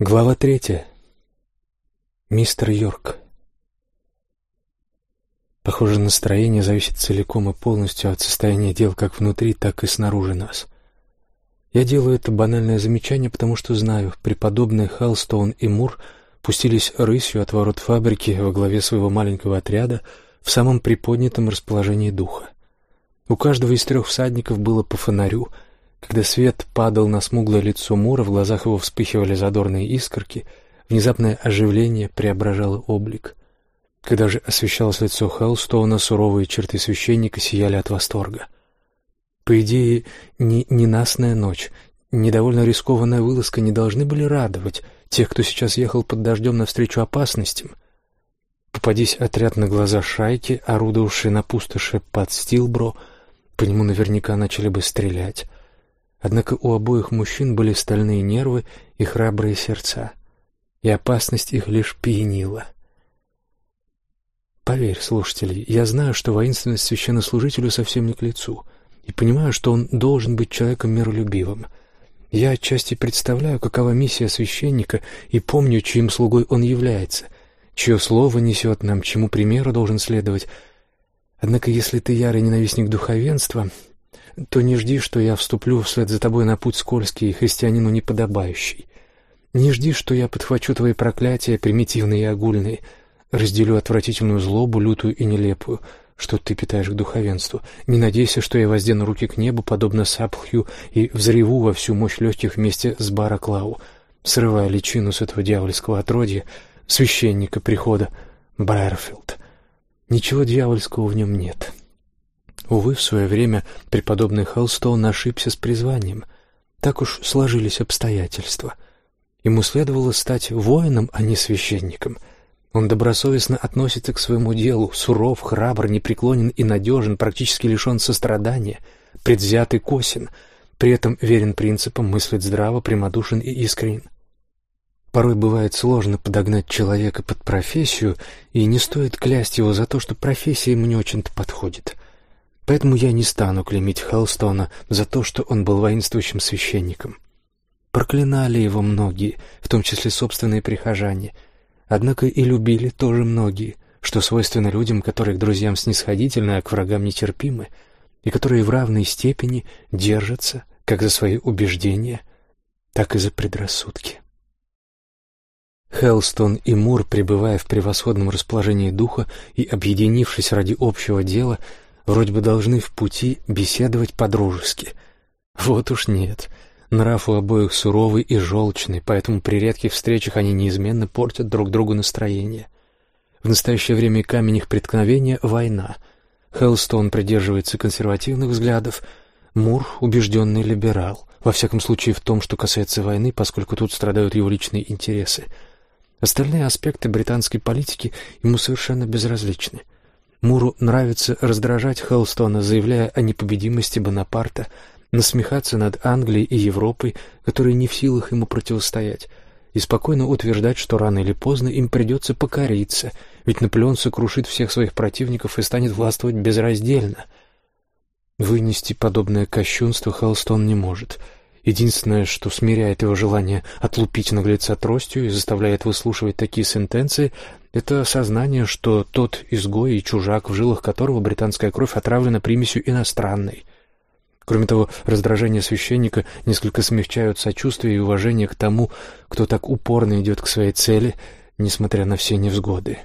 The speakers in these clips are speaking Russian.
Глава третья. Мистер Йорк. Похоже, настроение зависит целиком и полностью от состояния дел как внутри, так и снаружи нас. Я делаю это банальное замечание, потому что знаю, преподобные Халстоун и Мур пустились рысью от ворот фабрики во главе своего маленького отряда в самом приподнятом расположении духа. У каждого из трех всадников было по фонарю — когда свет падал на смуглое лицо Мура, в глазах его вспыхивали задорные искорки, внезапное оживление преображало облик. Когда же освещалось лицо Хеллстоуна, суровые черты священника сияли от восторга. По идее, ни ненастная ночь, ни довольно рискованная вылазка не должны были радовать тех, кто сейчас ехал под дождем навстречу опасностям. Попадись отряд на глаза шайки, орудовавшие на пустоши под Стилбро, по нему наверняка начали бы стрелять. Однако у обоих мужчин были стальные нервы и храбрые сердца, и опасность их лишь пьянила. Поверь, слушатели, я знаю, что воинственность священнослужителю совсем не к лицу, и понимаю, что он должен быть человеком миролюбивым. Я отчасти представляю, какова миссия священника, и помню, чьим слугой он является, чье слово несет нам, чему примеру должен следовать. Однако, если ты ярый ненавистник духовенства, то не жди, что я вступлю вслед за тобой на путь скользкий и христианину неподобающий. Не жди, что я подхвачу твои проклятия, примитивные и огульные, разделю отвратительную злобу, лютую и нелепую, что ты питаешь к духовенству. Не надейся, что я воздену руки к небу, подобно Сапхью, и взреву во всю мощь легких вместе с Бараклау, срывая личину с этого дьявольского отродья, священника прихода Брайерфилд. Ничего дьявольского в нем нет». Увы, в свое время преподобный Холстоун ошибся с призванием. Так уж сложились обстоятельства. Ему следовало стать воином, а не священником. Он добросовестно относится к своему делу, суров, храбр, непреклонен и надежен, практически лишен сострадания, предвзятый косин, при этом верен принципам, мыслит здраво, прямодушен и искренен. Порой бывает сложно подогнать человека под профессию, и не стоит клясть его за то, что профессия ему не очень-то подходит. Поэтому я не стану клеймить Хелстона за то, что он был воинствующим священником. Проклинали его многие, в том числе собственные прихожане. Однако и любили тоже многие, что свойственно людям, которые к друзьям снисходительны, а к врагам нетерпимы, и которые в равной степени держатся как за свои убеждения, так и за предрассудки. Хелстон и Мур, пребывая в превосходном расположении духа и объединившись ради общего дела, вроде бы должны в пути беседовать по-дружески. Вот уж нет. Нрав у обоих суровый и желчный, поэтому при редких встречах они неизменно портят друг другу настроение. В настоящее время камень их преткновения — война. Хелстон придерживается консервативных взглядов, Мур — убежденный либерал, во всяком случае в том, что касается войны, поскольку тут страдают его личные интересы. Остальные аспекты британской политики ему совершенно безразличны — Муру нравится раздражать Хелстона, заявляя о непобедимости Бонапарта, насмехаться над Англией и Европой, которые не в силах ему противостоять, и спокойно утверждать, что рано или поздно им придется покориться, ведь Наполеон сокрушит всех своих противников и станет властвовать безраздельно. Вынести подобное кощунство Хелстон не может — Единственное, что смиряет его желание отлупить наглеца тростью и заставляет выслушивать такие сентенции, это осознание, что тот изгой и чужак, в жилах которого британская кровь отравлена примесью иностранной. Кроме того, раздражение священника несколько смягчают сочувствие и уважение к тому, кто так упорно идет к своей цели, несмотря на все невзгоды.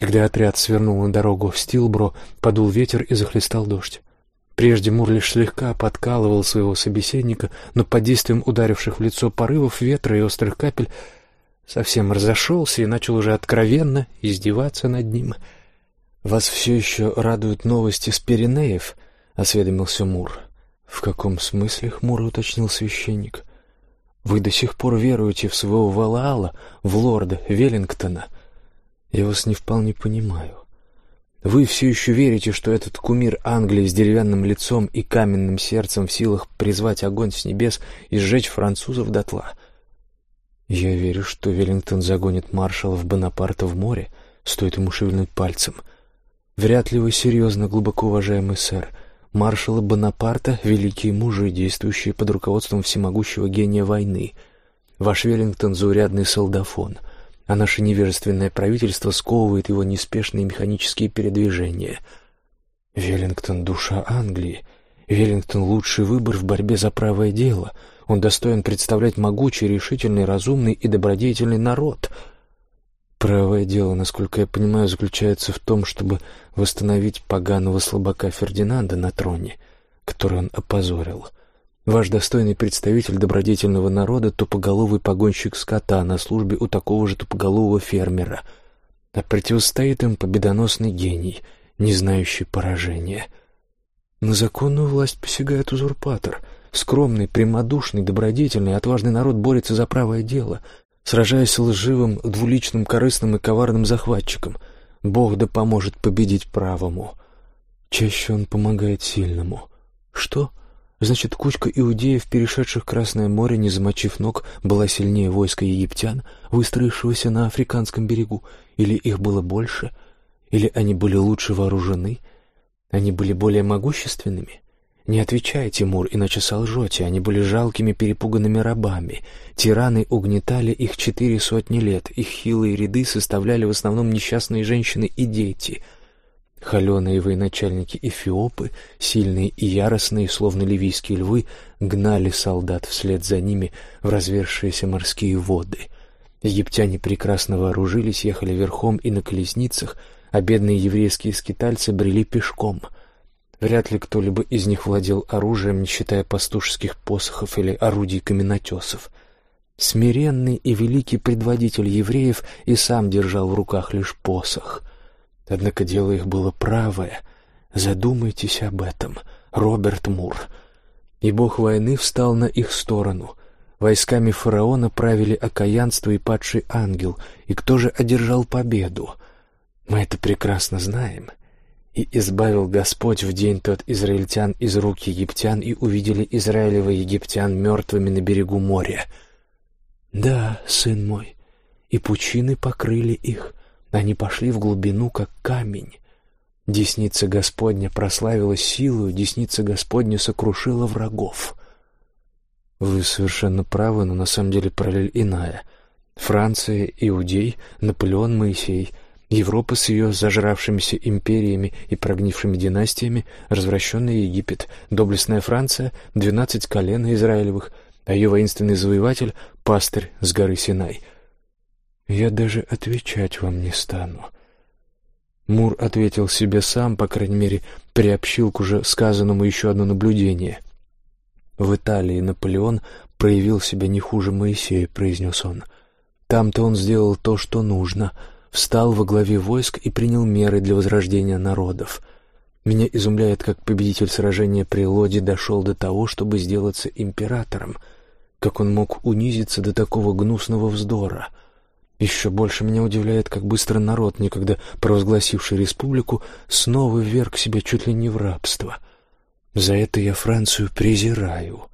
Когда отряд свернул на дорогу в Стилбро, подул ветер и захлестал дождь. Прежде Мур лишь слегка подкалывал своего собеседника, но под действием ударивших в лицо порывов ветра и острых капель совсем разошелся и начал уже откровенно издеваться над ним. «Вас все еще радуют новости с Пиренеев?» — осведомился Мур. «В каком смысле?» — хмуро уточнил священник. «Вы до сих пор веруете в своего Валаала, в лорда Веллингтона?» «Я вас не вполне понимаю. Вы все еще верите, что этот кумир Англии с деревянным лицом и каменным сердцем в силах призвать огонь с небес и сжечь французов дотла? Я верю, что Веллингтон загонит маршалов Бонапарта в море, стоит ему шевельнуть пальцем. Вряд ли вы серьезно, глубоко уважаемый сэр. Маршалы Бонапарта — великие мужи, действующие под руководством всемогущего гения войны. Ваш Веллингтон — заурядный солдафон, а наше невежественное правительство сковывает его неспешные механические передвижения. Веллингтон — душа Англии. Веллингтон — лучший выбор в борьбе за правое дело. Он достоин представлять могучий, решительный, разумный и добродетельный народ — Правое дело, насколько я понимаю, заключается в том, чтобы восстановить поганого слабака Фердинанда на троне, который он опозорил. Ваш достойный представитель добродетельного народа — тупоголовый погонщик скота на службе у такого же тупоголового фермера, а противостоит им победоносный гений, не знающий поражения. На законную власть посягает узурпатор — Скромный, прямодушный, добродетельный, отважный народ борется за правое дело, сражаясь с лживым, двуличным, корыстным и коварным захватчиком. Бог да поможет победить правому. Чаще он помогает сильному. Что? Значит, кучка иудеев, перешедших Красное море, не замочив ног, была сильнее войска египтян, выстроившегося на африканском берегу? Или их было больше? Или они были лучше вооружены? Они были более могущественными? Не отвечайте, Тимур, иначе солжете. Они были жалкими, перепуганными рабами. Тираны угнетали их четыре сотни лет. Их хилые ряды составляли в основном несчастные женщины и дети. Холеные военачальники Эфиопы, сильные и яростные, словно ливийские львы, гнали солдат вслед за ними в развершиеся морские воды. Египтяне прекрасно вооружились, ехали верхом и на колесницах, а бедные еврейские скитальцы брели пешком — Вряд ли кто-либо из них владел оружием, не считая пастушеских посохов или орудий каменотесов. Смиренный и великий предводитель евреев и сам держал в руках лишь посох. Однако дело их было правое. Задумайтесь об этом, Роберт Мур. И бог войны встал на их сторону. Войсками фараона правили окаянство и падший ангел. И кто же одержал победу? Мы это прекрасно знаем. — и избавил Господь в день тот израильтян из рук египтян, и увидели Израилева египтян мертвыми на берегу моря. Да, сын мой, и пучины покрыли их, они пошли в глубину, как камень. Десница Господня прославила силою, десница Господня сокрушила врагов. Вы совершенно правы, но на самом деле параллель иная. Франция, Иудей, Наполеон, Моисей — Европа с ее зажравшимися империями и прогнившими династиями, развращенный Египет, доблестная Франция, двенадцать колен Израилевых, а ее воинственный завоеватель — пастырь с горы Синай. Я даже отвечать вам не стану. Мур ответил себе сам, по крайней мере, приобщил к уже сказанному еще одно наблюдение. «В Италии Наполеон проявил себя не хуже Моисея», — произнес он. «Там-то он сделал то, что нужно — встал во главе войск и принял меры для возрождения народов. Меня изумляет, как победитель сражения при Лоде дошел до того, чтобы сделаться императором, как он мог унизиться до такого гнусного вздора. Еще больше меня удивляет, как быстро народ, никогда провозгласивший республику, снова вверг себя чуть ли не в рабство. За это я Францию презираю.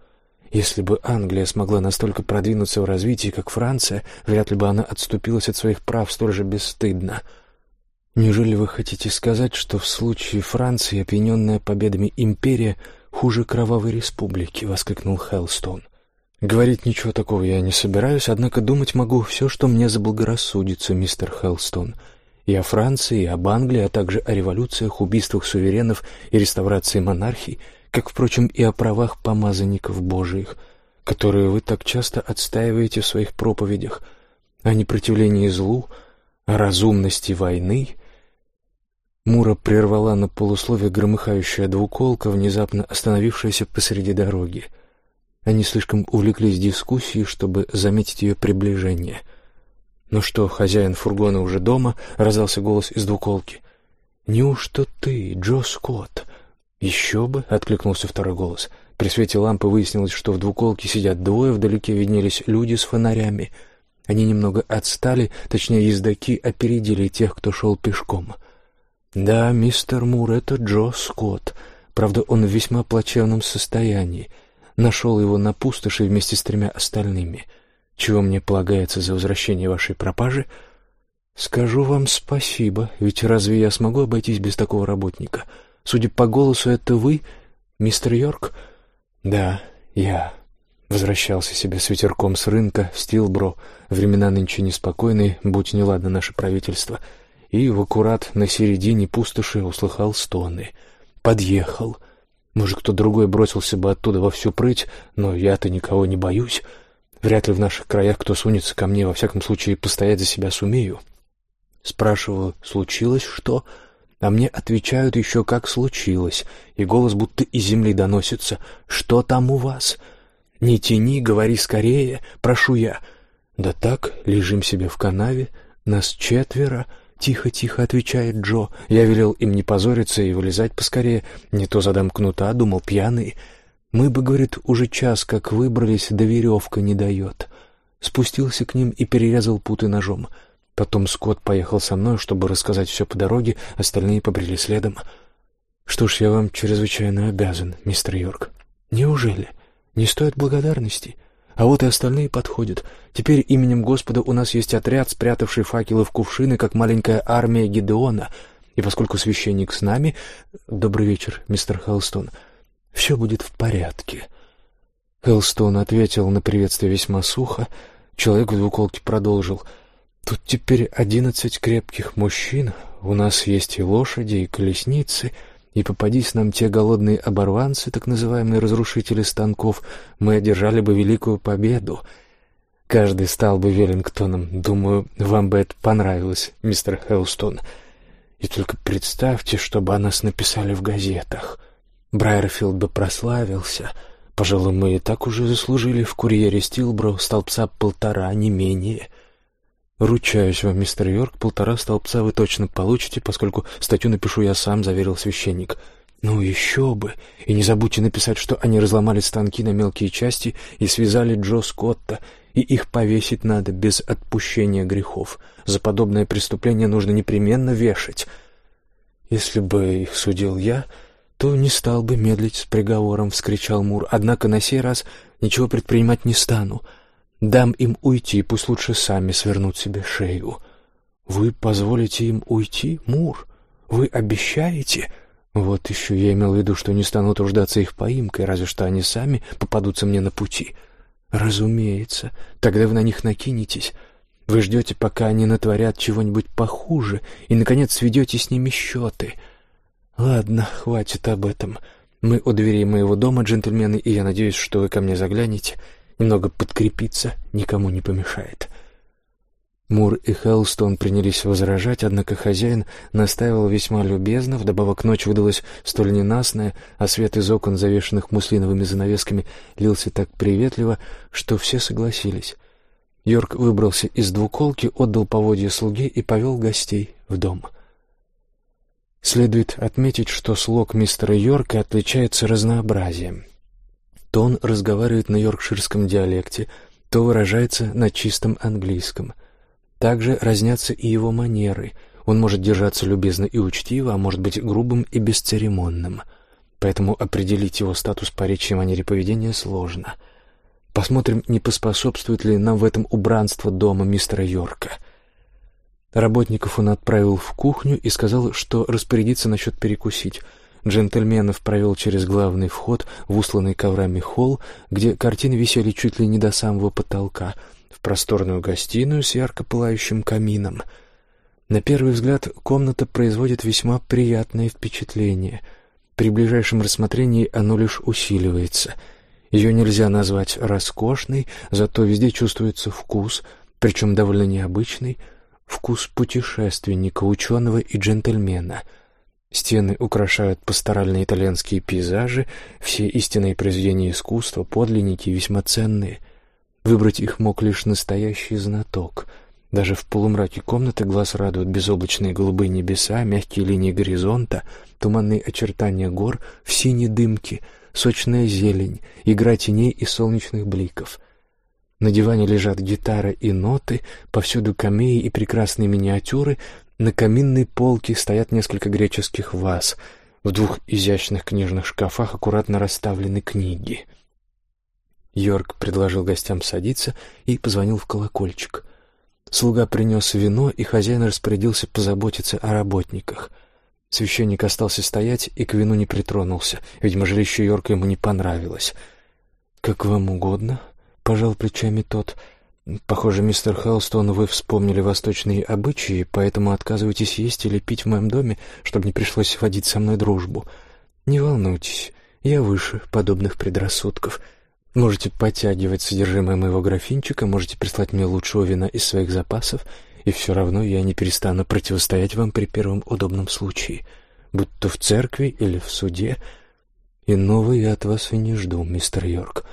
Если бы Англия смогла настолько продвинуться в развитии, как Франция, вряд ли бы она отступилась от своих прав столь же бесстыдно. Неужели вы хотите сказать, что в случае Франции, опьяненная победами империя, хуже кровавой республики? — воскликнул Хелстон. Говорить ничего такого я не собираюсь, однако думать могу все, что мне заблагорассудится, мистер Хелстон. И о Франции, и об Англии, а также о революциях, убийствах суверенов и реставрации монархий — как, впрочем, и о правах помазанников Божиих, которые вы так часто отстаиваете в своих проповедях, о непротивлении злу, о разумности войны. Мура прервала на полусловие громыхающая двуколка, внезапно остановившаяся посреди дороги. Они слишком увлеклись дискуссией, чтобы заметить ее приближение. «Ну что, хозяин фургона уже дома?» — раздался голос из двуколки. «Неужто ты, Джо Скотт?» «Еще бы!» — откликнулся второй голос. При свете лампы выяснилось, что в двуколке сидят двое, вдалеке виднелись люди с фонарями. Они немного отстали, точнее, ездаки опередили тех, кто шел пешком. «Да, мистер Мур, это Джо Скотт. Правда, он в весьма плачевном состоянии. Нашел его на пустоши вместе с тремя остальными. Чего мне полагается за возвращение вашей пропажи?» «Скажу вам спасибо, ведь разве я смогу обойтись без такого работника?» Судя по голосу, это вы, мистер Йорк? Да, я. Возвращался себе с ветерком с рынка, в Стилбро, времена нынче неспокойные, будь неладно наше правительство, и в аккурат на середине пустоши услыхал стоны. Подъехал. Может, кто другой бросился бы оттуда во всю прыть, но я-то никого не боюсь. Вряд ли в наших краях кто сунется ко мне, во всяком случае, постоять за себя сумею. Спрашиваю, случилось что? А мне отвечают еще как случилось, и голос будто из земли доносится. «Что там у вас?» «Не тяни, говори скорее, прошу я». «Да так, лежим себе в канаве, нас четверо». «Тихо-тихо», — отвечает Джо. Я велел им не позориться и вылезать поскорее. Не то задам кнута, думал, пьяный. Мы бы, говорит, уже час как выбрались, да веревка не дает. Спустился к ним и перерезал путы ножом. Потом Скотт поехал со мной, чтобы рассказать все по дороге, остальные побрели следом. Что ж, я вам чрезвычайно обязан, мистер Йорк. Неужели? Не стоит благодарности. А вот и остальные подходят. Теперь именем Господа у нас есть отряд, спрятавший факелы в кувшины, как маленькая армия Гедеона. И поскольку священник с нами... Добрый вечер, мистер Хелстон. Все будет в порядке. Хелстон ответил на приветствие весьма сухо. Человек в двуколке продолжил. Тут теперь одиннадцать крепких мужчин. У нас есть и лошади, и колесницы — и попадись нам те голодные оборванцы, так называемые разрушители станков, мы одержали бы великую победу. Каждый стал бы Веллингтоном. Думаю, вам бы это понравилось, мистер Хелстон. И только представьте, чтобы о нас написали в газетах. Брайерфилд бы прославился. Пожалуй, мы и так уже заслужили в курьере Стилбро столбца полтора, не менее. — «Ручаюсь вам, мистер Йорк, полтора столбца вы точно получите, поскольку статью напишу я сам», — заверил священник. «Ну еще бы! И не забудьте написать, что они разломали станки на мелкие части и связали Джо Скотта, и их повесить надо без отпущения грехов. За подобное преступление нужно непременно вешать. Если бы их судил я, то не стал бы медлить с приговором», — вскричал Мур. «Однако на сей раз ничего предпринимать не стану». Дам им уйти, пусть лучше сами свернут себе шею. Вы позволите им уйти, Мур? Вы обещаете? Вот еще я имел в виду, что не стану труждаться их поимкой, разве что они сами попадутся мне на пути. Разумеется, тогда вы на них накинетесь. Вы ждете, пока они натворят чего-нибудь похуже, и, наконец, сведете с ними счеты. Ладно, хватит об этом. Мы у дверей моего дома, джентльмены, и я надеюсь, что вы ко мне заглянете. Немного подкрепиться никому не помешает. Мур и Хелстон принялись возражать, однако хозяин настаивал весьма любезно, вдобавок ночь выдалась столь ненастная, а свет из окон, завешенных муслиновыми занавесками, лился так приветливо, что все согласились. Йорк выбрался из двуколки, отдал поводья слуге и повел гостей в дом. Следует отметить, что слог мистера Йорка отличается разнообразием. То он разговаривает на йоркширском диалекте, то выражается на чистом английском. Также разнятся и его манеры. Он может держаться любезно и учтиво, а может быть грубым и бесцеремонным. Поэтому определить его статус по речи и манере поведения сложно. Посмотрим, не поспособствует ли нам в этом убранство дома мистера Йорка. Работников он отправил в кухню и сказал, что распорядится насчет перекусить — Джентльменов провел через главный вход в усланный коврами холл, где картины висели чуть ли не до самого потолка, в просторную гостиную с ярко пылающим камином. На первый взгляд комната производит весьма приятное впечатление. При ближайшем рассмотрении оно лишь усиливается. Ее нельзя назвать роскошной, зато везде чувствуется вкус, причем довольно необычный, вкус путешественника, ученого и джентльмена — Стены украшают пасторальные итальянские пейзажи, все истинные произведения искусства, подлинники весьма ценные. Выбрать их мог лишь настоящий знаток. Даже в полумраке комнаты глаз радуют безоблачные голубые небеса, мягкие линии горизонта, туманные очертания гор в синей дымке, сочная зелень, игра теней и солнечных бликов. На диване лежат гитара и ноты, повсюду камеи и прекрасные миниатюры, на каминной полке стоят несколько греческих ваз. В двух изящных книжных шкафах аккуратно расставлены книги. Йорк предложил гостям садиться и позвонил в колокольчик. Слуга принес вино, и хозяин распорядился позаботиться о работниках. Священник остался стоять и к вину не притронулся. Видимо, жилище Йорка ему не понравилось. «Как вам угодно», — пожал плечами тот. «Похоже, мистер Халстон, вы вспомнили восточные обычаи, поэтому отказываетесь есть или пить в моем доме, чтобы не пришлось водить со мной дружбу. Не волнуйтесь, я выше подобных предрассудков. Можете подтягивать содержимое моего графинчика, можете прислать мне лучшего вина из своих запасов, и все равно я не перестану противостоять вам при первом удобном случае, будь то в церкви или в суде. Иного я от вас и не жду, мистер Йорк».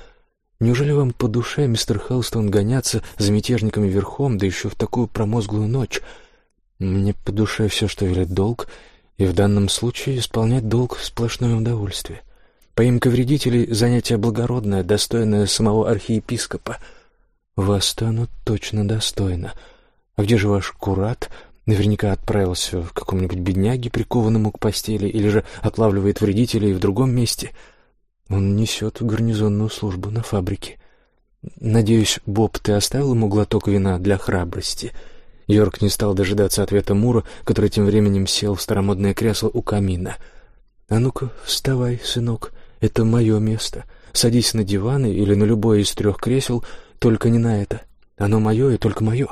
Неужели вам по душе, мистер Хелстон, гоняться за мятежниками верхом, да еще в такую промозглую ночь? Мне по душе все, что велит долг, и в данном случае исполнять долг — сплошное удовольствие. Поимка вредителей — занятие благородное, достойное самого архиепископа. Вас станут точно достойно. А где же ваш курат? Наверняка отправился в каком-нибудь бедняге, прикованному к постели, или же отлавливает вредителей в другом месте — он несет гарнизонную службу на фабрике. Надеюсь, Боб, ты оставил ему глоток вина для храбрости?» Йорк не стал дожидаться ответа Мура, который тем временем сел в старомодное кресло у камина. «А ну-ка, вставай, сынок, это мое место. Садись на диваны или на любое из трех кресел, только не на это. Оно мое и только мое».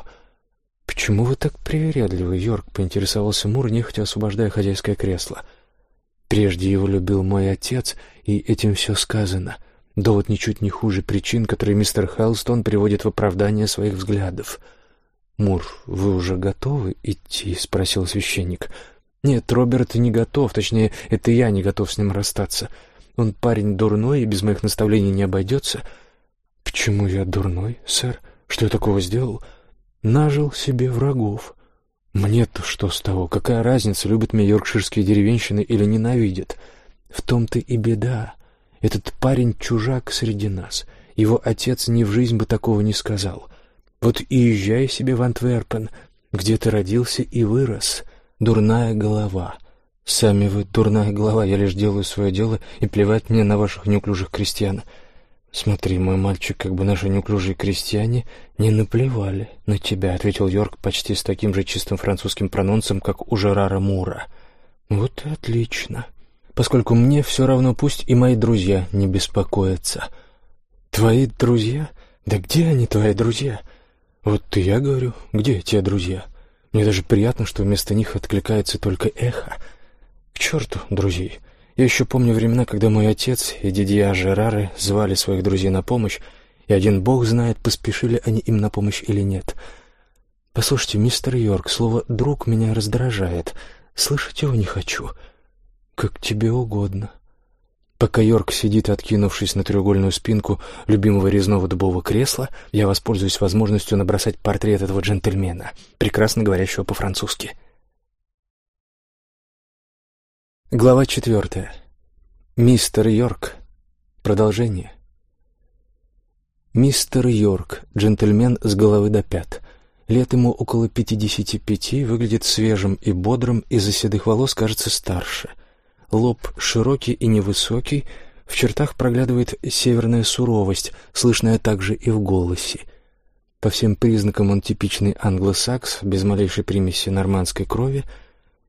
«Почему вы так привередливы, Йорк?» — поинтересовался Мур, нехотя освобождая хозяйское кресло. «Прежде его любил мой отец, и этим все сказано. Довод ничуть не хуже причин, которые мистер Хелстон приводит в оправдание своих взглядов. «Мур, вы уже готовы идти?» — спросил священник. «Нет, Роберт не готов, точнее, это я не готов с ним расстаться. Он парень дурной и без моих наставлений не обойдется». «Почему я дурной, сэр? Что я такого сделал?» «Нажил себе врагов». «Мне-то что с того? Какая разница, любят меня йоркширские деревенщины или ненавидят?» В том-то и беда. Этот парень чужак среди нас. Его отец ни в жизнь бы такого не сказал. Вот и езжай себе в Антверпен, где ты родился и вырос. Дурная голова. Сами вы дурная голова, я лишь делаю свое дело, и плевать мне на ваших неуклюжих крестьян. Смотри, мой мальчик, как бы наши неуклюжие крестьяне не наплевали на тебя, ответил Йорк почти с таким же чистым французским прононсом, как у Жерара Мура. Вот и отлично поскольку мне все равно пусть и мои друзья не беспокоятся. Твои друзья? Да где они, твои друзья? Вот ты я говорю, где те друзья? Мне даже приятно, что вместо них откликается только эхо. К черту, друзей. Я еще помню времена, когда мой отец и дядя Жерары звали своих друзей на помощь, и один бог знает, поспешили они им на помощь или нет. Послушайте, мистер Йорк, слово «друг» меня раздражает. Слышать его не хочу. — «Как тебе угодно». Пока Йорк сидит, откинувшись на треугольную спинку любимого резного дубового кресла, я воспользуюсь возможностью набросать портрет этого джентльмена, прекрасно говорящего по-французски. Глава четвертая. Мистер Йорк. Продолжение. Мистер Йорк, джентльмен с головы до пят. Лет ему около пятидесяти пяти, выглядит свежим и бодрым, из-за седых волос кажется старше — Лоб широкий и невысокий, в чертах проглядывает северная суровость, слышная также и в голосе. По всем признакам он типичный англосакс, без малейшей примеси нормандской крови.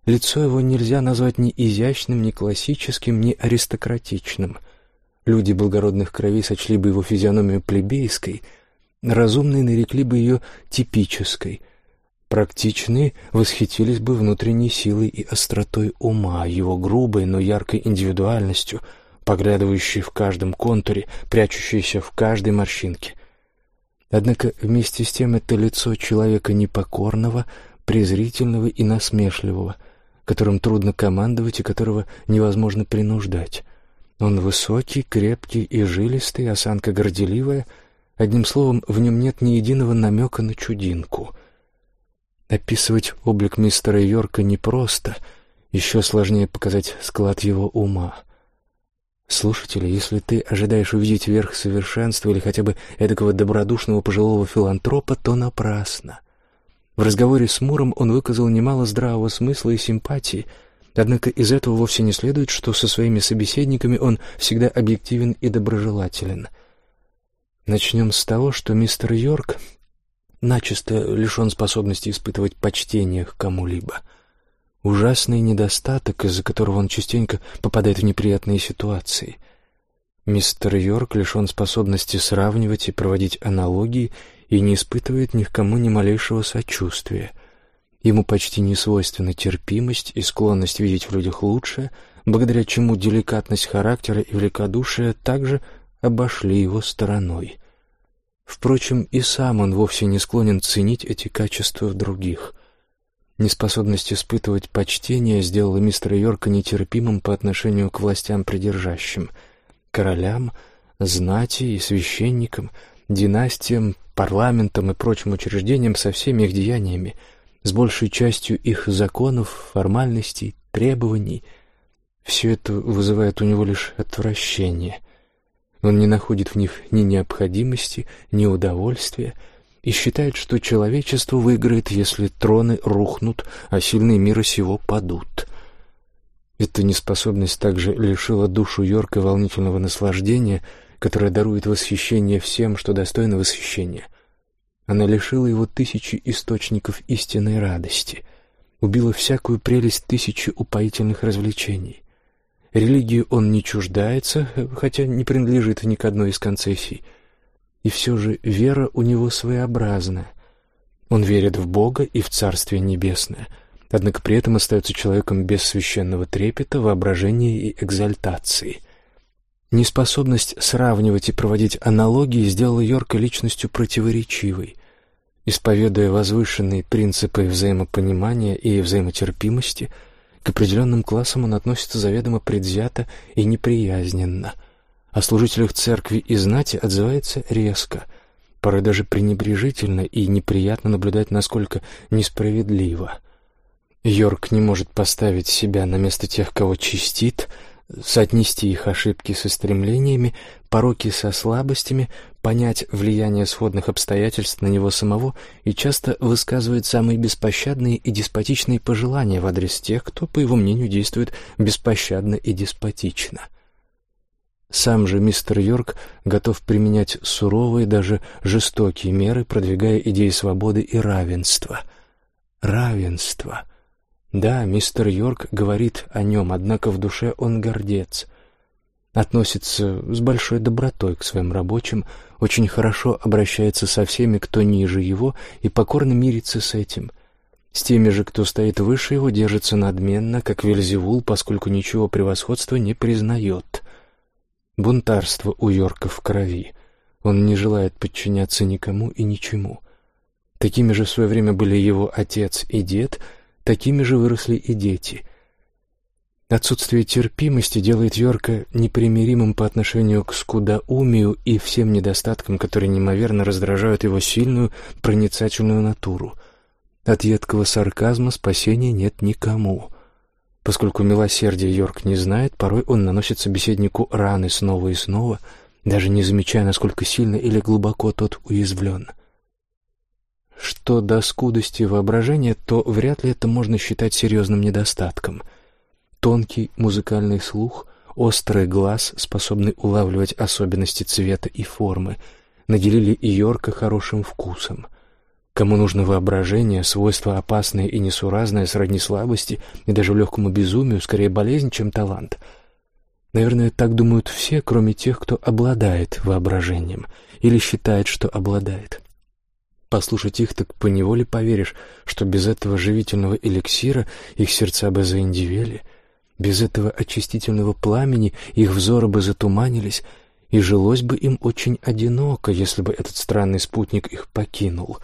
Лицо его нельзя назвать ни изящным, ни классическим, ни аристократичным. Люди благородных кровей сочли бы его физиономию плебейской, разумные нарекли бы ее типической — Практичные восхитились бы внутренней силой и остротой ума, его грубой, но яркой индивидуальностью, поглядывающей в каждом контуре, прячущейся в каждой морщинке. Однако вместе с тем это лицо человека непокорного, презрительного и насмешливого, которым трудно командовать и которого невозможно принуждать. Он высокий, крепкий и жилистый, осанка горделивая, одним словом, в нем нет ни единого намека на чудинку — Описывать облик мистера Йорка непросто, еще сложнее показать склад его ума. Слушатели, если ты ожидаешь увидеть верх совершенства или хотя бы эдакого добродушного пожилого филантропа, то напрасно. В разговоре с Муром он выказал немало здравого смысла и симпатии, однако из этого вовсе не следует, что со своими собеседниками он всегда объективен и доброжелателен. Начнем с того, что мистер Йорк начисто лишен способности испытывать почтение к кому-либо. Ужасный недостаток, из-за которого он частенько попадает в неприятные ситуации. Мистер Йорк лишен способности сравнивать и проводить аналогии и не испытывает ни к кому ни малейшего сочувствия. Ему почти не свойственна терпимость и склонность видеть в людях лучшее, благодаря чему деликатность характера и великодушие также обошли его стороной. Впрочем, и сам он вовсе не склонен ценить эти качества в других. Неспособность испытывать почтение сделала мистера Йорка нетерпимым по отношению к властям придержащим, королям, знати и священникам, династиям, парламентам и прочим учреждениям со всеми их деяниями, с большей частью их законов, формальностей, требований. Все это вызывает у него лишь отвращение. Он не находит в них ни необходимости, ни удовольствия и считает, что человечество выиграет, если троны рухнут, а сильные мира сего падут. Эта неспособность также лишила душу Йорка волнительного наслаждения, которое дарует восхищение всем, что достойно восхищения. Она лишила его тысячи источников истинной радости, убила всякую прелесть тысячи упоительных развлечений. Религию он не чуждается, хотя не принадлежит ни к одной из концессий. И все же вера у него своеобразная. Он верит в Бога и в Царствие Небесное, однако при этом остается человеком без священного трепета, воображения и экзальтации. Неспособность сравнивать и проводить аналогии сделала Йорка личностью противоречивой. Исповедуя возвышенные принципы взаимопонимания и взаимотерпимости – к определенным классам он относится заведомо предвзято и неприязненно. О служителях церкви и знати отзывается резко, порой даже пренебрежительно и неприятно наблюдать, насколько несправедливо. Йорк не может поставить себя на место тех, кого чистит, соотнести их ошибки со стремлениями, пороки со слабостями, понять влияние сходных обстоятельств на него самого и часто высказывает самые беспощадные и деспотичные пожелания в адрес тех, кто, по его мнению, действует беспощадно и деспотично. Сам же мистер Йорк готов применять суровые, даже жестокие меры, продвигая идеи свободы и равенства. Равенство — да, мистер Йорк говорит о нем, однако в душе он гордец. Относится с большой добротой к своим рабочим, очень хорошо обращается со всеми, кто ниже его, и покорно мирится с этим. С теми же, кто стоит выше его, держится надменно, как Вельзевул, поскольку ничего превосходства не признает. Бунтарство у Йорка в крови. Он не желает подчиняться никому и ничему. Такими же в свое время были его отец и дед — Такими же выросли и дети. Отсутствие терпимости делает Йорка непримиримым по отношению к скудоумию и всем недостаткам, которые неимоверно раздражают его сильную проницательную натуру. От едкого сарказма спасения нет никому. Поскольку милосердия Йорк не знает, порой он наносит собеседнику раны снова и снова, даже не замечая, насколько сильно или глубоко тот уязвлен. — что до скудости воображения, то вряд ли это можно считать серьезным недостатком. Тонкий музыкальный слух, острый глаз, способный улавливать особенности цвета и формы, наделили Йорка хорошим вкусом. Кому нужно воображение, свойство опасное и несуразное, сродни слабости и даже легкому безумию, скорее болезнь, чем талант. Наверное, так думают все, кроме тех, кто обладает воображением или считает, что обладает. Послушать их, так поневоле поверишь, что без этого живительного эликсира их сердца бы заиндивели, без этого очистительного пламени их взоры бы затуманились, и жилось бы им очень одиноко, если бы этот странный спутник их покинул.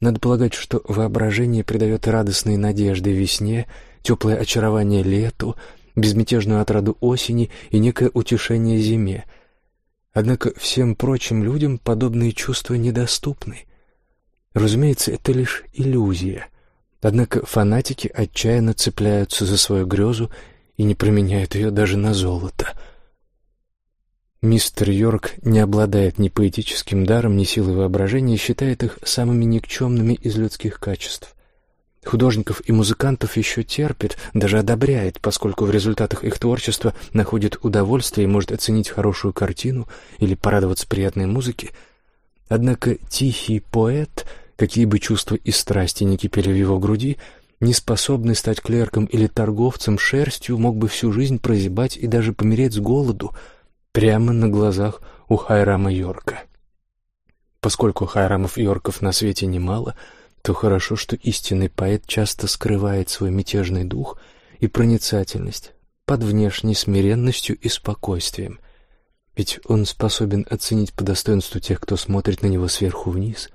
Надо полагать, что воображение придает радостные надежды весне, теплое очарование лету, безмятежную отраду осени и некое утешение зиме. Однако всем прочим людям подобные чувства недоступны — Разумеется, это лишь иллюзия. Однако фанатики отчаянно цепляются за свою грезу и не променяют ее даже на золото. Мистер Йорк не обладает ни поэтическим даром, ни силой воображения и считает их самыми никчемными из людских качеств. Художников и музыкантов еще терпит, даже одобряет, поскольку в результатах их творчества находит удовольствие и может оценить хорошую картину или порадоваться приятной музыке. Однако тихий поэт — какие бы чувства и страсти не кипели в его груди, неспособный стать клерком или торговцем шерстью, мог бы всю жизнь прозябать и даже помереть с голоду, прямо на глазах у Хайрама Йорка. Поскольку Хайрамов Йорков на свете немало, то хорошо, что истинный поэт часто скрывает свой мятежный дух и проницательность под внешней смиренностью и спокойствием. Ведь он способен оценить по достоинству тех, кто смотрит на него сверху вниз,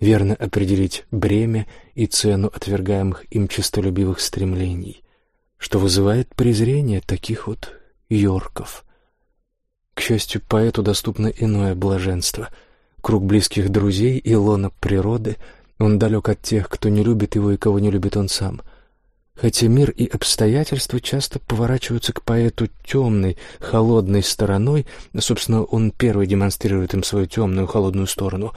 верно определить бремя и цену отвергаемых им честолюбивых стремлений, что вызывает презрение таких вот Йорков. К счастью, поэту доступно иное блаженство — круг близких друзей и лона природы, он далек от тех, кто не любит его и кого не любит он сам. Хотя мир и обстоятельства часто поворачиваются к поэту темной, холодной стороной, собственно, он первый демонстрирует им свою темную, холодную сторону.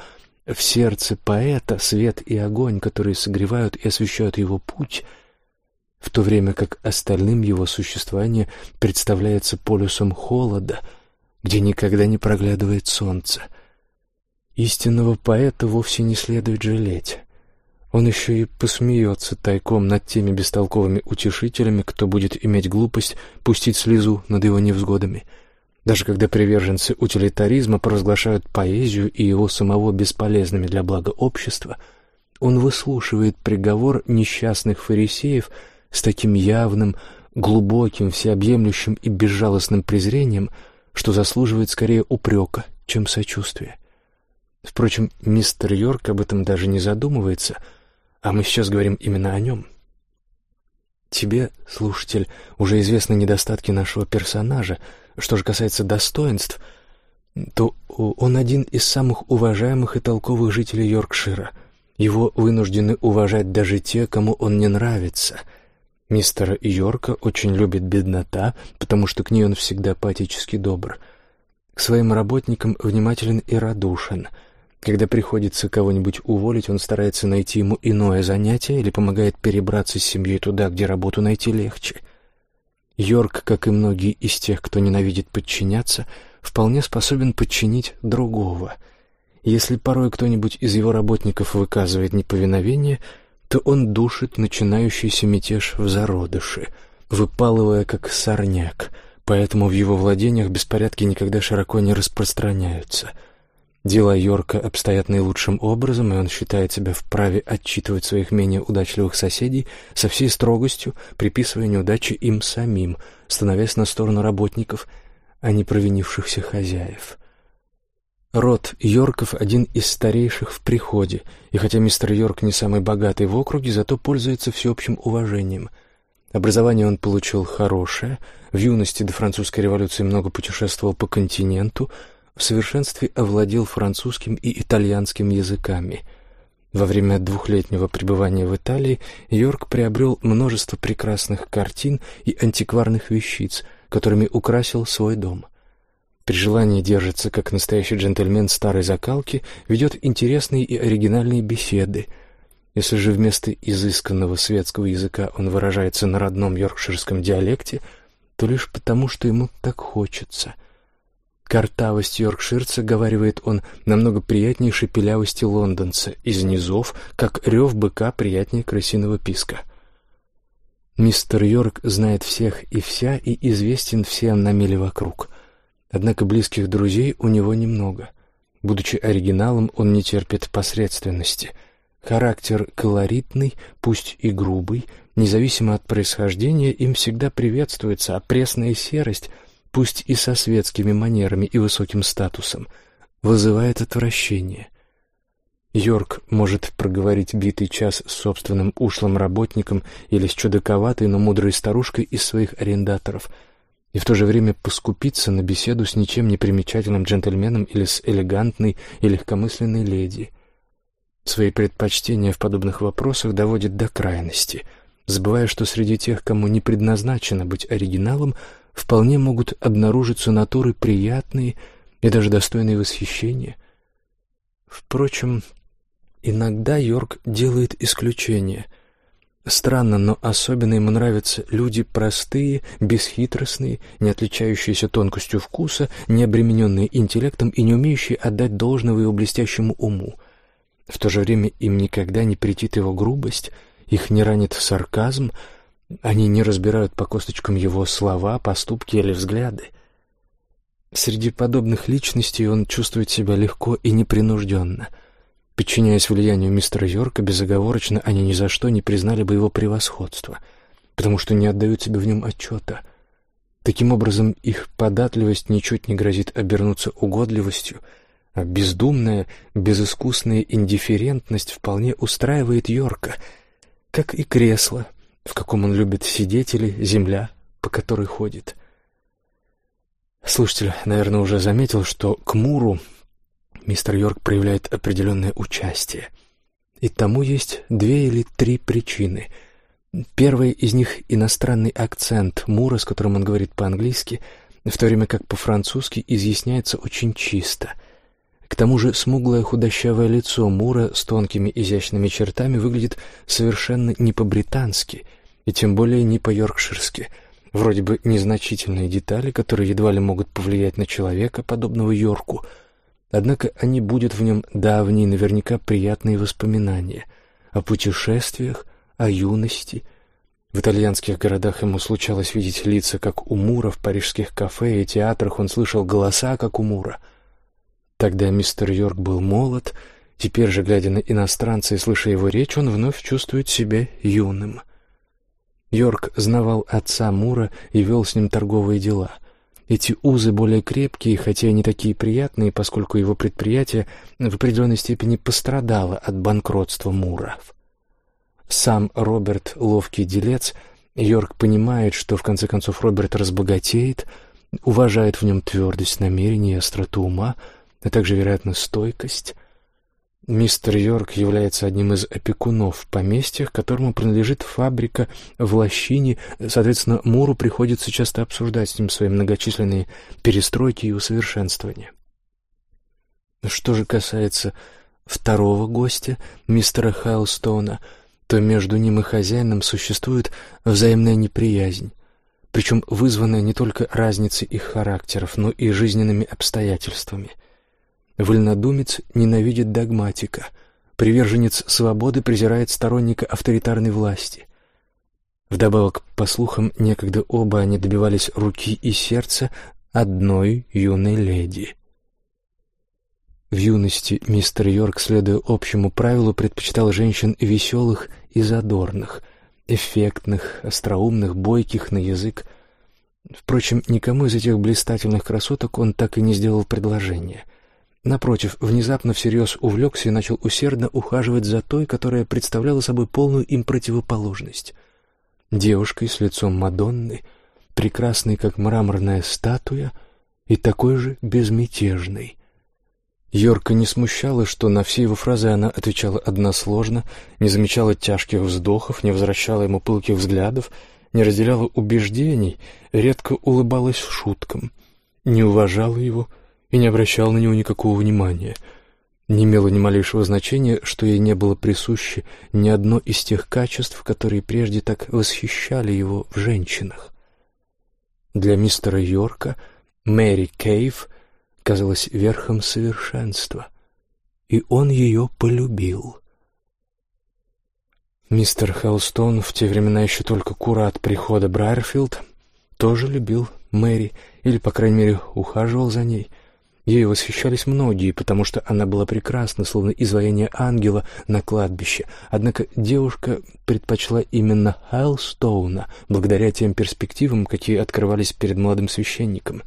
В сердце поэта свет и огонь, которые согревают и освещают его путь, в то время как остальным его существование представляется полюсом холода, где никогда не проглядывает солнце — Истинного поэта вовсе не следует жалеть. Он еще и посмеется тайком над теми бестолковыми утешителями, кто будет иметь глупость пустить слезу над его невзгодами. Даже когда приверженцы утилитаризма провозглашают поэзию и его самого бесполезными для блага общества, он выслушивает приговор несчастных фарисеев с таким явным, глубоким, всеобъемлющим и безжалостным презрением, что заслуживает скорее упрека, чем сочувствия. Впрочем, мистер Йорк об этом даже не задумывается, а мы сейчас говорим именно о нем. Тебе, слушатель, уже известны недостатки нашего персонажа. Что же касается достоинств, то он один из самых уважаемых и толковых жителей Йоркшира. Его вынуждены уважать даже те, кому он не нравится. Мистера Йорка очень любит беднота, потому что к ней он всегда патически добр. К своим работникам внимателен и радушен — когда приходится кого-нибудь уволить, он старается найти ему иное занятие или помогает перебраться с семьей туда, где работу найти легче. Йорк, как и многие из тех, кто ненавидит подчиняться, вполне способен подчинить другого. Если порой кто-нибудь из его работников выказывает неповиновение, то он душит начинающийся мятеж в зародыше, выпалывая как сорняк, поэтому в его владениях беспорядки никогда широко не распространяются — Дела Йорка обстоят наилучшим образом, и он считает себя вправе отчитывать своих менее удачливых соседей со всей строгостью, приписывая неудачи им самим, становясь на сторону работников, а не провинившихся хозяев. Род Йорков один из старейших в приходе, и хотя мистер Йорк не самый богатый в округе, зато пользуется всеобщим уважением. Образование он получил хорошее, в юности до французской революции много путешествовал по континенту, в совершенстве овладел французским и итальянским языками. Во время двухлетнего пребывания в Италии Йорк приобрел множество прекрасных картин и антикварных вещиц, которыми украсил свой дом. При желании держится как настоящий джентльмен старой закалки, ведет интересные и оригинальные беседы. Если же вместо изысканного светского языка он выражается на родном йоркширском диалекте, то лишь потому, что ему так хочется — Картавость йоркширца, говаривает он, намного приятнее шепелявости лондонца, из низов, как рев быка приятнее крысиного писка. Мистер Йорк знает всех и вся и известен всем на миле вокруг. Однако близких друзей у него немного. Будучи оригиналом, он не терпит посредственности. Характер колоритный, пусть и грубый, независимо от происхождения, им всегда приветствуется, а пресная серость — пусть и со светскими манерами и высоким статусом, вызывает отвращение. Йорк может проговорить битый час с собственным ушлым работником или с чудаковатой, но мудрой старушкой из своих арендаторов, и в то же время поскупиться на беседу с ничем не примечательным джентльменом или с элегантной и легкомысленной леди. Свои предпочтения в подобных вопросах доводит до крайности, забывая, что среди тех, кому не предназначено быть оригиналом, вполне могут обнаружиться натуры приятные и даже достойные восхищения. Впрочем, иногда Йорк делает исключение. Странно, но особенно ему нравятся люди простые, бесхитростные, не отличающиеся тонкостью вкуса, не обремененные интеллектом и не умеющие отдать должного его блестящему уму. В то же время им никогда не претит его грубость, их не ранит сарказм — они не разбирают по косточкам его слова, поступки или взгляды. Среди подобных личностей он чувствует себя легко и непринужденно. Подчиняясь влиянию мистера Йорка, безоговорочно они ни за что не признали бы его превосходство, потому что не отдают себе в нем отчета. Таким образом, их податливость ничуть не грозит обернуться угодливостью, а бездумная, безыскусная индифферентность вполне устраивает Йорка, как и кресло, в каком он любит сидеть, или земля, по которой ходит. Слушатель, наверное, уже заметил, что к Муру мистер Йорк проявляет определенное участие. И тому есть две или три причины. Первая из них — иностранный акцент Мура, с которым он говорит по-английски, в то время как по-французски изъясняется очень чисто. К тому же смуглое худощавое лицо Мура с тонкими изящными чертами выглядит совершенно не по-британски и тем более не по-йоркширски — Вроде бы незначительные детали, которые едва ли могут повлиять на человека, подобного Йорку. Однако они будут в нем давние, наверняка приятные воспоминания о путешествиях, о юности. В итальянских городах ему случалось видеть лица, как у Мура, в парижских кафе и театрах он слышал голоса, как у Мура. Тогда мистер Йорк был молод, теперь же, глядя на иностранца и слыша его речь, он вновь чувствует себя юным. Йорк знавал отца Мура и вел с ним торговые дела. Эти узы более крепкие, хотя и не такие приятные, поскольку его предприятие в определенной степени пострадало от банкротства Муров. Сам Роберт — ловкий делец, Йорк понимает, что в конце концов Роберт разбогатеет, уважает в нем твердость намерений и остроту ума, а также, вероятно, стойкость — Мистер Йорк является одним из опекунов в поместьях, которому принадлежит фабрика в Лощине, соответственно, Муру приходится часто обсуждать с ним свои многочисленные перестройки и усовершенствования. Что же касается второго гостя, мистера Хайлстоуна, то между ним и хозяином существует взаимная неприязнь, причем вызванная не только разницей их характеров, но и жизненными обстоятельствами – Вольнодумец ненавидит догматика. Приверженец свободы презирает сторонника авторитарной власти. Вдобавок, по слухам, некогда оба они добивались руки и сердца одной юной леди. В юности мистер Йорк, следуя общему правилу, предпочитал женщин веселых и задорных, эффектных, остроумных, бойких на язык. Впрочем, никому из этих блистательных красоток он так и не сделал предложения — Напротив, внезапно всерьез увлекся и начал усердно ухаживать за той, которая представляла собой полную им противоположность. Девушкой с лицом Мадонны, прекрасной, как мраморная статуя, и такой же безмятежной. Йорка не смущало, что на все его фразы она отвечала односложно, не замечала тяжких вздохов, не возвращала ему пылких взглядов, не разделяла убеждений, редко улыбалась шуткам, не уважала его, и не обращал на него никакого внимания. Не имело ни малейшего значения, что ей не было присуще ни одно из тех качеств, которые прежде так восхищали его в женщинах. Для мистера Йорка Мэри Кейв казалась верхом совершенства, и он ее полюбил. Мистер Хелстон, в те времена еще только курат прихода Брайерфилд, тоже любил Мэри, или, по крайней мере, ухаживал за ней — Ею восхищались многие, потому что она была прекрасна, словно изваяние ангела на кладбище. Однако девушка предпочла именно Хайлстоуна, благодаря тем перспективам, какие открывались перед молодым священником.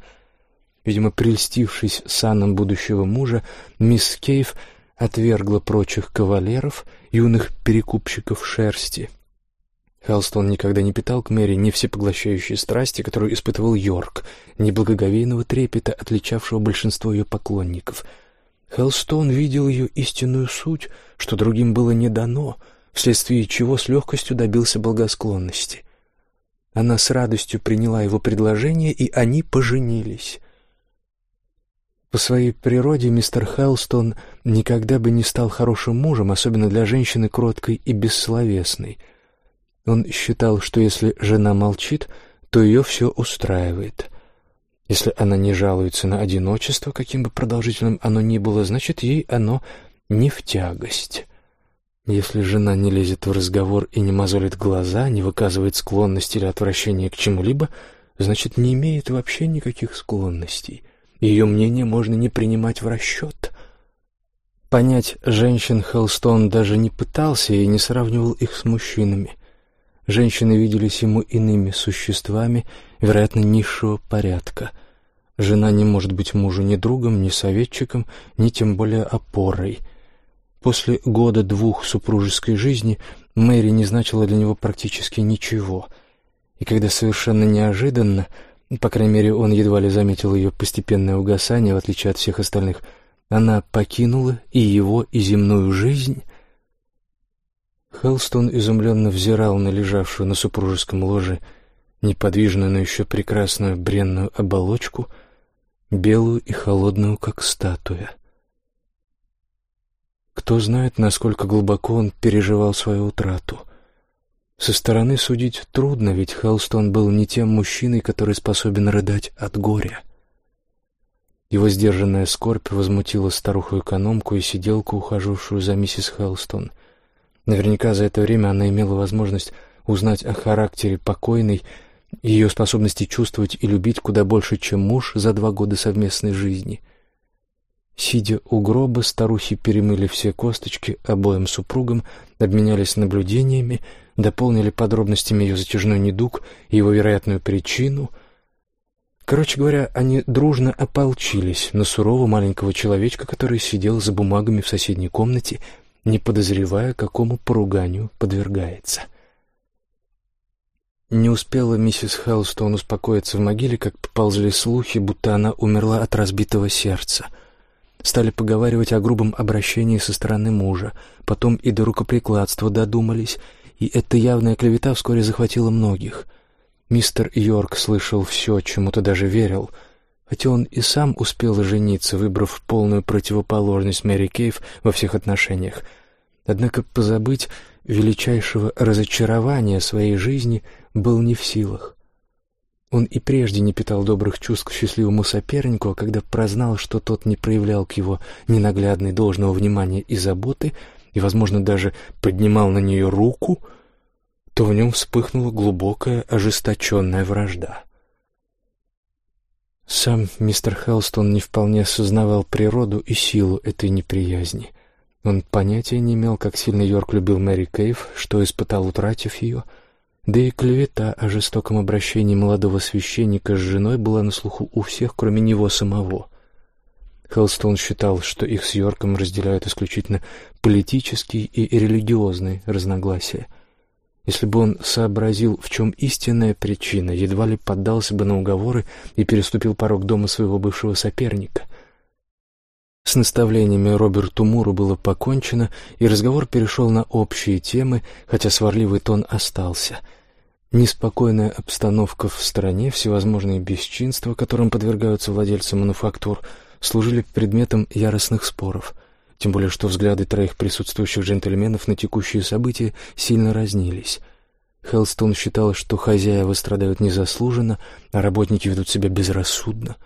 Видимо, прельстившись саном будущего мужа, мисс Кейв отвергла прочих кавалеров, юных перекупщиков шерсти — Хелстон никогда не питал к Мэри ни всепоглощающей страсти, которую испытывал Йорк, ни благоговейного трепета, отличавшего большинство ее поклонников. Хелстон видел ее истинную суть, что другим было не дано, вследствие чего с легкостью добился благосклонности. Она с радостью приняла его предложение, и они поженились. По своей природе мистер Хелстон никогда бы не стал хорошим мужем, особенно для женщины кроткой и бессловесной — он считал, что если жена молчит, то ее все устраивает. Если она не жалуется на одиночество, каким бы продолжительным оно ни было, значит, ей оно не в тягость. Если жена не лезет в разговор и не мозолит глаза, не выказывает склонности или отвращения к чему-либо, значит, не имеет вообще никаких склонностей. ее мнение можно не принимать в расчет. Понять женщин Хелстон даже не пытался и не сравнивал их с мужчинами. Женщины виделись ему иными существами, вероятно, низшего порядка. Жена не может быть мужу ни другом, ни советчиком, ни тем более опорой. После года-двух супружеской жизни Мэри не значила для него практически ничего. И когда совершенно неожиданно, по крайней мере, он едва ли заметил ее постепенное угасание, в отличие от всех остальных, она покинула и его, и земную жизнь. Хелстон изумленно взирал на лежавшую на супружеском ложе неподвижную, но еще прекрасную бренную оболочку, белую и холодную, как статуя. Кто знает, насколько глубоко он переживал свою утрату. Со стороны судить трудно, ведь Хелстон был не тем мужчиной, который способен рыдать от горя. Его сдержанная скорбь возмутила старуху-экономку и сиделку, ухажившую за миссис Хелстон. Наверняка за это время она имела возможность узнать о характере покойной, ее способности чувствовать и любить куда больше, чем муж за два года совместной жизни. Сидя у гроба, старухи перемыли все косточки обоим супругам, обменялись наблюдениями, дополнили подробностями ее затяжной недуг и его вероятную причину — Короче говоря, они дружно ополчились на сурового маленького человечка, который сидел за бумагами в соседней комнате, не подозревая, какому поруганию подвергается. Не успела миссис Хелстон успокоиться в могиле, как поползли слухи, будто она умерла от разбитого сердца. Стали поговаривать о грубом обращении со стороны мужа, потом и до рукоприкладства додумались, и эта явная клевета вскоре захватила многих — Мистер Йорк слышал все, чему-то даже верил, хотя он и сам успел жениться, выбрав полную противоположность Мэри Кейв во всех отношениях. Однако позабыть величайшего разочарования своей жизни был не в силах. Он и прежде не питал добрых чувств к счастливому сопернику, а когда прознал, что тот не проявлял к его ненаглядной должного внимания и заботы, и, возможно, даже поднимал на нее руку — то в нем вспыхнула глубокая, ожесточенная вражда. Сам мистер Хелстон не вполне осознавал природу и силу этой неприязни. Он понятия не имел, как сильно Йорк любил Мэри Кейв, что испытал, утратив ее, да и клевета о жестоком обращении молодого священника с женой была на слуху у всех, кроме него самого. Хелстон считал, что их с Йорком разделяют исключительно политические и религиозные разногласия — если бы он сообразил, в чем истинная причина, едва ли поддался бы на уговоры и переступил порог дома своего бывшего соперника. С наставлениями Роберту Муру было покончено, и разговор перешел на общие темы, хотя сварливый тон остался. Неспокойная обстановка в стране, всевозможные бесчинства, которым подвергаются владельцы мануфактур, служили предметом яростных споров — тем более что взгляды троих присутствующих джентльменов на текущие события сильно разнились. Хелстон считал, что хозяева страдают незаслуженно, а работники ведут себя безрассудно.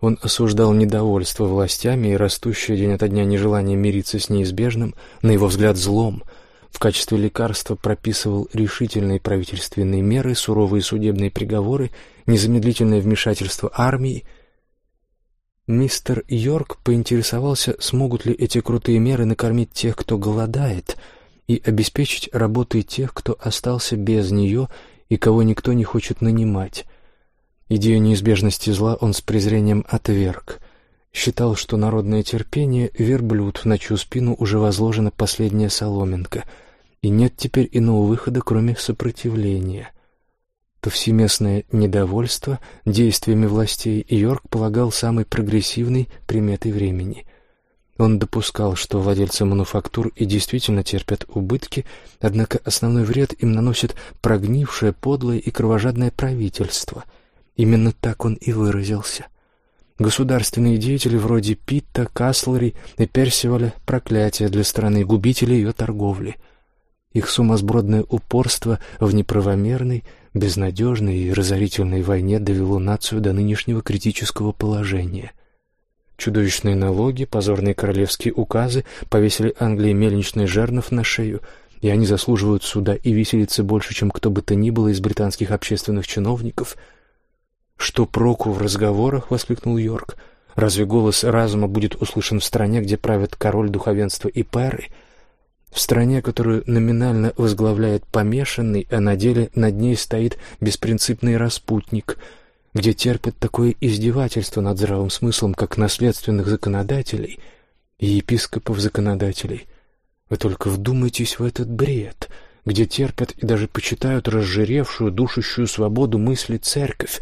Он осуждал недовольство властями и растущее день ото дня нежелание мириться с неизбежным, на его взгляд, злом. В качестве лекарства прописывал решительные правительственные меры, суровые судебные приговоры, незамедлительное вмешательство армии — Мистер Йорк поинтересовался, смогут ли эти крутые меры накормить тех, кто голодает, и обеспечить работой тех, кто остался без нее и кого никто не хочет нанимать. Идею неизбежности зла он с презрением отверг. Считал, что народное терпение — верблюд, на чью спину уже возложена последняя соломинка, и нет теперь иного выхода, кроме сопротивления — повсеместное недовольство действиями властей Йорк полагал самой прогрессивной приметой времени. Он допускал, что владельцы мануфактур и действительно терпят убытки, однако основной вред им наносит прогнившее, подлое и кровожадное правительство. Именно так он и выразился. Государственные деятели вроде Питта, Каслери и Персиваля — проклятие для страны, губители ее торговли — их сумасбродное упорство в неправомерной, безнадежной и разорительной войне довело нацию до нынешнего критического положения. Чудовищные налоги, позорные королевские указы повесили Англии мельничный жернов на шею, и они заслуживают суда и виселицы больше, чем кто бы то ни было из британских общественных чиновников. «Что проку в разговорах?» — воскликнул Йорк. Разве голос разума будет услышан в стране, где правят король, духовенство и пэры? В стране, которую номинально возглавляет помешанный, а на деле над ней стоит беспринципный распутник, где терпят такое издевательство над здравым смыслом, как наследственных законодателей и епископов-законодателей. Вы только вдумайтесь в этот бред, где терпят и даже почитают разжиревшую, душащую свободу мысли церковь,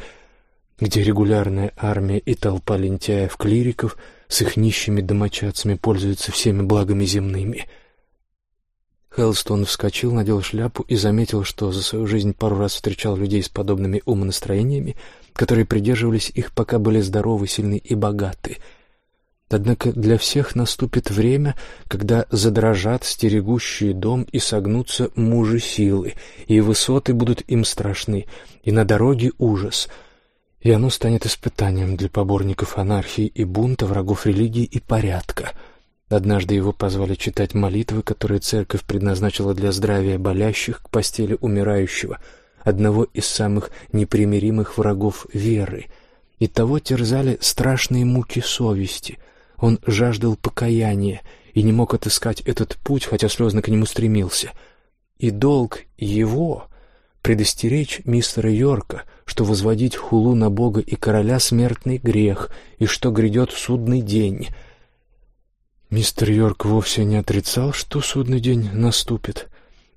где регулярная армия и толпа лентяев-клириков с их нищими домочадцами пользуются всеми благами земными. Хелстон вскочил, надел шляпу и заметил, что за свою жизнь пару раз встречал людей с подобными умонастроениями, которые придерживались их, пока были здоровы, сильны и богаты. Однако для всех наступит время, когда задрожат стерегущие дом и согнутся мужи силы, и высоты будут им страшны, и на дороге ужас — и оно станет испытанием для поборников анархии и бунта, врагов религии и порядка. Однажды его позвали читать молитвы, которые церковь предназначила для здравия болящих к постели умирающего, одного из самых непримиримых врагов веры. И того терзали страшные муки совести. Он жаждал покаяния и не мог отыскать этот путь, хотя слезно к нему стремился. И долг его предостеречь мистера Йорка, что возводить хулу на Бога и короля смертный грех, и что грядет судный день. Мистер Йорк вовсе не отрицал, что судный день наступит.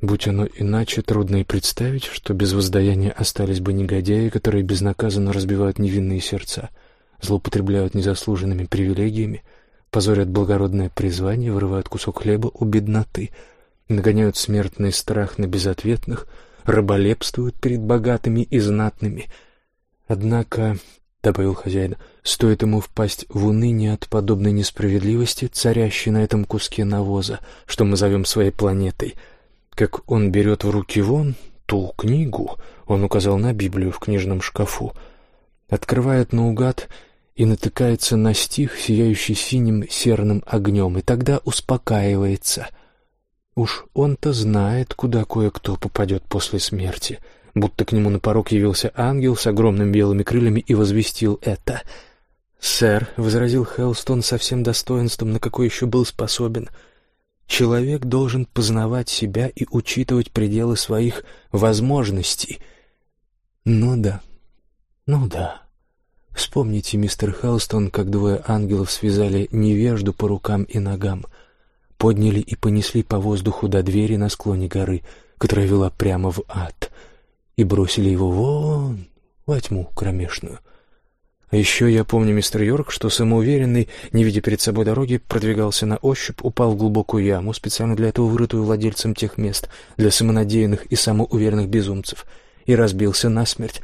Будь оно иначе, трудно и представить, что без воздаяния остались бы негодяи, которые безнаказанно разбивают невинные сердца, злоупотребляют незаслуженными привилегиями, позорят благородное призвание, вырывают кусок хлеба у бедноты, нагоняют смертный страх на безответных — раболепствуют перед богатыми и знатными. Однако, — добавил хозяин, — стоит ему впасть в уныние от подобной несправедливости, царящей на этом куске навоза, что мы зовем своей планетой, как он берет в руки вон ту книгу, он указал на Библию в книжном шкафу, открывает наугад и натыкается на стих, сияющий синим серным огнем, и тогда успокаивается — Уж он-то знает, куда кое-кто попадет после смерти, будто к нему на порог явился ангел с огромными белыми крыльями и возвестил это. «Сэр», — возразил Хелстон со всем достоинством, на какой еще был способен, — «человек должен познавать себя и учитывать пределы своих возможностей». «Ну да, ну да». Вспомните, мистер Хелстон, как двое ангелов связали невежду по рукам и ногам — подняли и понесли по воздуху до двери на склоне горы, которая вела прямо в ад, и бросили его вон, во тьму кромешную. А еще я помню, мистер Йорк, что самоуверенный, не видя перед собой дороги, продвигался на ощупь, упал в глубокую яму, специально для этого вырытую владельцем тех мест, для самонадеянных и самоуверенных безумцев, и разбился насмерть.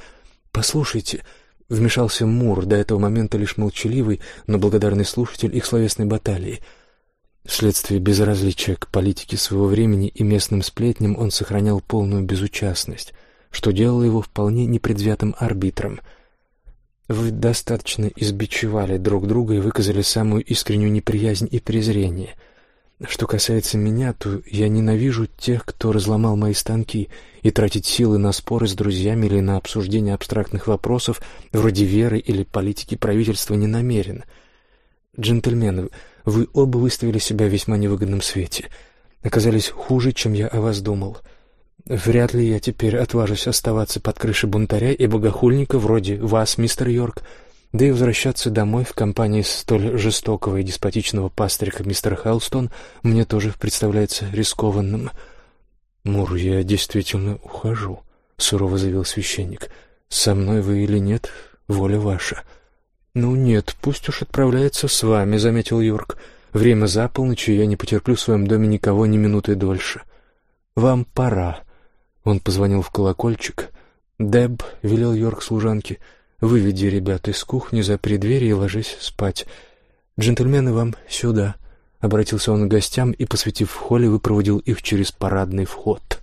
«Послушайте», — вмешался Мур, до этого момента лишь молчаливый, но благодарный слушатель их словесной баталии — Вследствие безразличия к политике своего времени и местным сплетням он сохранял полную безучастность, что делало его вполне непредвзятым арбитром. Вы достаточно избичевали друг друга и выказали самую искреннюю неприязнь и презрение. Что касается меня, то я ненавижу тех, кто разломал мои станки, и тратить силы на споры с друзьями или на обсуждение абстрактных вопросов вроде веры или политики правительства не намерен. Джентльмены, вы оба выставили себя в весьма невыгодном свете. Оказались хуже, чем я о вас думал. Вряд ли я теперь отважусь оставаться под крышей бунтаря и богохульника вроде вас, мистер Йорк, да и возвращаться домой в компании столь жестокого и деспотичного пастыря, мистера Хелстон, мне тоже представляется рискованным. «Мур, я действительно ухожу», — сурово заявил священник. «Со мной вы или нет, воля ваша». «Ну нет, пусть уж отправляется с вами», — заметил Йорк. «Время за полночь, и я не потерплю в своем доме никого ни минуты дольше. Вам пора». Он позвонил в колокольчик. «Деб», — велел Йорк служанке, — «выведи ребят из кухни, запри двери и ложись спать. Джентльмены, вам сюда». Обратился он к гостям и, посветив в холле, выпроводил их через парадный вход.